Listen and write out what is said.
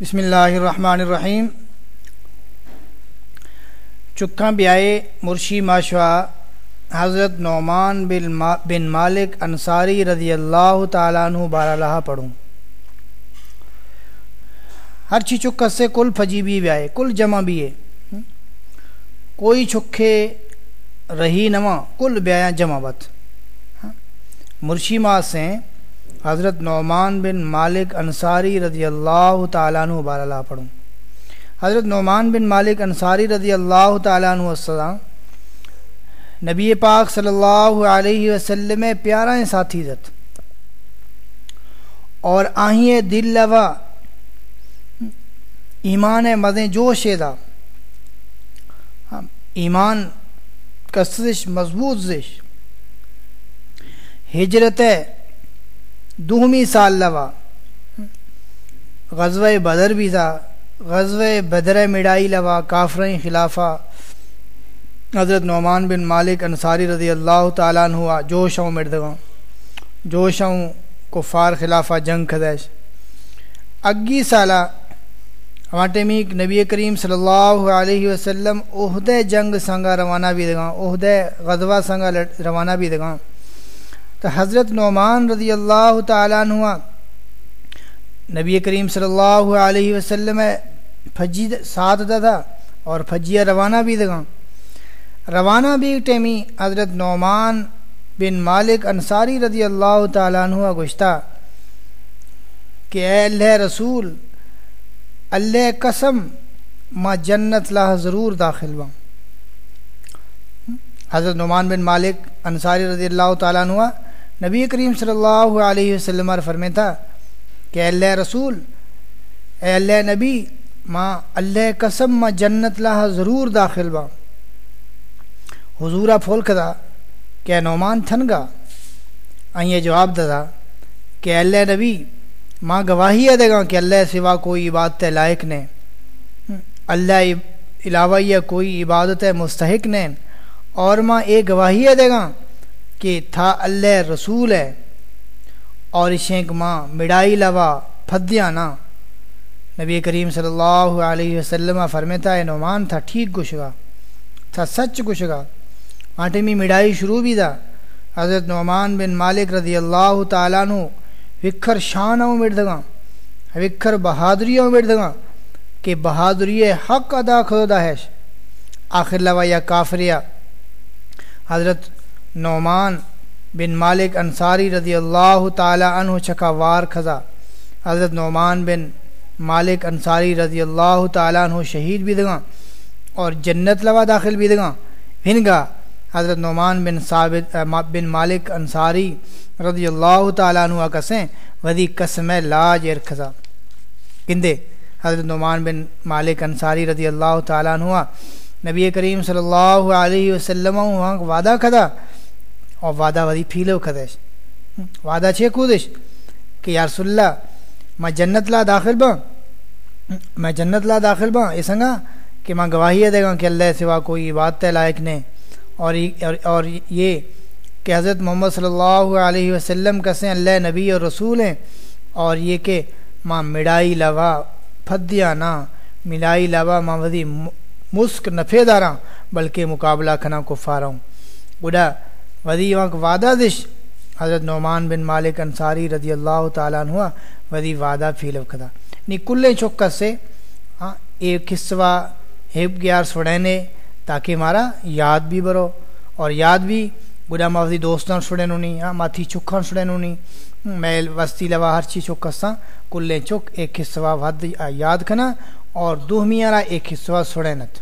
بسم اللہ الرحمن الرحیم۔ چکھاں بیائے مرشی ماشوا حضرت نعمان بن مالک انصاری رضی اللہ تعالیٰ عنہ بارہ لہا پڑھوں۔ ہر چی چکہ سے کل فجی بھی بیائے، کل جمع بھی ہے۔ کوئی چکھے رہی نما، کل بیایا جمع بت مرشی ماں سے حضرت نعمان بن مالک انصاری رضی اللہ تعالیٰ عنہ بار اللہ پڑھوں۔ حضرت نعمان بن مالک انصاری رضی اللہ تعالیٰ عنہ السلام، نبی پاک صلی اللہ علیہ وسلم پیارا ساتھی زت اور آہیں دل لوا، ایمان مزیں جوش دا۔ ایمان کسش مضبوط زش۔ ہجرت دوہمی سال لوا۔ غزوہ بدر بھی تھا۔ غزوہ بدر مڑائی لوا کافریں خلافہ۔ حضرت نعمان بن مالک انصاری رضی اللہ تعالیٰ عنہ جوش ہوں مردگاں جوش ہوں کفار خلافہ جنگ خدیش اگی سالہ ہمارے میک نبی کریم صلی اللہ علیہ وسلم عہدہ جنگ سنگا روانہ بھی دگاں عہدہ غزوہ سنگا روانہ بھی دگاں تو حضرت نعمان رضی اللہ تعالیٰ عنہ نبی کریم صلی اللہ علیہ وسلم فجی ساتھ دا تھا اور فجیہ روانہ بھی دگا روانہ بھی ٹیمی حضرت نعمان بن مالک انصاری رضی اللہ تعالیٰ عنہ گشتہ کہ اے اللہ رسول، اللہ قسم ما جنت لاہ ضرور داخل با حضرت نعمان بن مالک انصاری رضی اللہ تعالیٰ عنہ نبی کریم صلی اللہ علیہ وسلم فرمے تھا کہ اللہ رسول، اے اللہ نبی ماں اللہ قسم، ما جنت لاہ ضرور داخل با۔ حضورہ پھول کدا کہ نعمان تھن گا۔ یہ جواب دا کہ اللہ نبی ماں گواہی دے گا کہ اللہ سوا کوئی عبادت لائق نے۔ اللہ علاوہ یہ کوئی عبادت مستحق نے۔ اور ماں ایک گواہی دے گا کہ تھا اللہ رسول ہے۔ اور شینک ماں مڑائی لوا پھدیا نا نبی کریم صلی اللہ علیہ وسلم فرمتا ہے، نعمان تھا ٹھیک گشگا، تھا سچ گشگا۔ آٹے میں مڑائی شروع بھی تھا حضرت نعمان بن مالک رضی اللہ تعالیٰ نو وکھر شان او مٹ دگا، وکھر بہادری او مٹ دگا کہ بہادری حق ادا کھدا ہے۔ آخر لوا یا کافریا حضرت نعمان بن مالک انصاری رضی اللہ تعالی عنہ چکا وار کھزا۔ حضرت نعمان بن مالک انصاری رضی اللہ تعالیٰ عنہ شہید بھی دگا اور جنت لوا داخل بھی دگا ہنگا حضرت نعمان بن ثابت بن مالک انصاری رضی اللہ تعالیٰ عنہ کسیں ودی قسم لاج ارخذا کندے حضرت نعمان بن مالک انصاری رضی اللہ تعالیٰ عنہ نبی کریم صلی اللہ علیہ وسلم وعدہ کھدا۔ اور وعدہ ودی پھیلو کھدش وعدہ چھے کودش کہ یا رسول اللہ، میں جنت لا داخل با میں جنت لا داخل با یہ سنگا کہ میں گواہی دے گا کہ اللہ سوا کوئی عبادت لائق نے اور اور یہ کہ حضرت محمد صلی اللہ علیہ وسلم کسیں اللہ نبی اور رسول ہیں۔ اور یہ کہ ماں مڑائی لوا پھدیا نا ملائی لوا، ماں ودی مسک نفے داراں بلکہ مقابلہ کھنا کو فاروں بڑا ودی وہاں وعدہ دش۔ حضرت نعمان بن مالک انصاری رضی اللہ تعالیٰ عنہ ودی وعدہ فیل کھدا نی یعنی کلے چوکس سے ہاں ایک حصہ ہیپ گیار سڑینے تاکہ ہمارا یاد بھی برو۔ اور یاد بھی بڑا ماوزی دوستان سڑے نونی ہاں ماتھی چکھان سڑے نونی میل وستی لوا ہر چیز چوکساں کلے چوک ایک حصہ ود یاد کھنا اور دوہمیارا ایک حصہ سڑے نت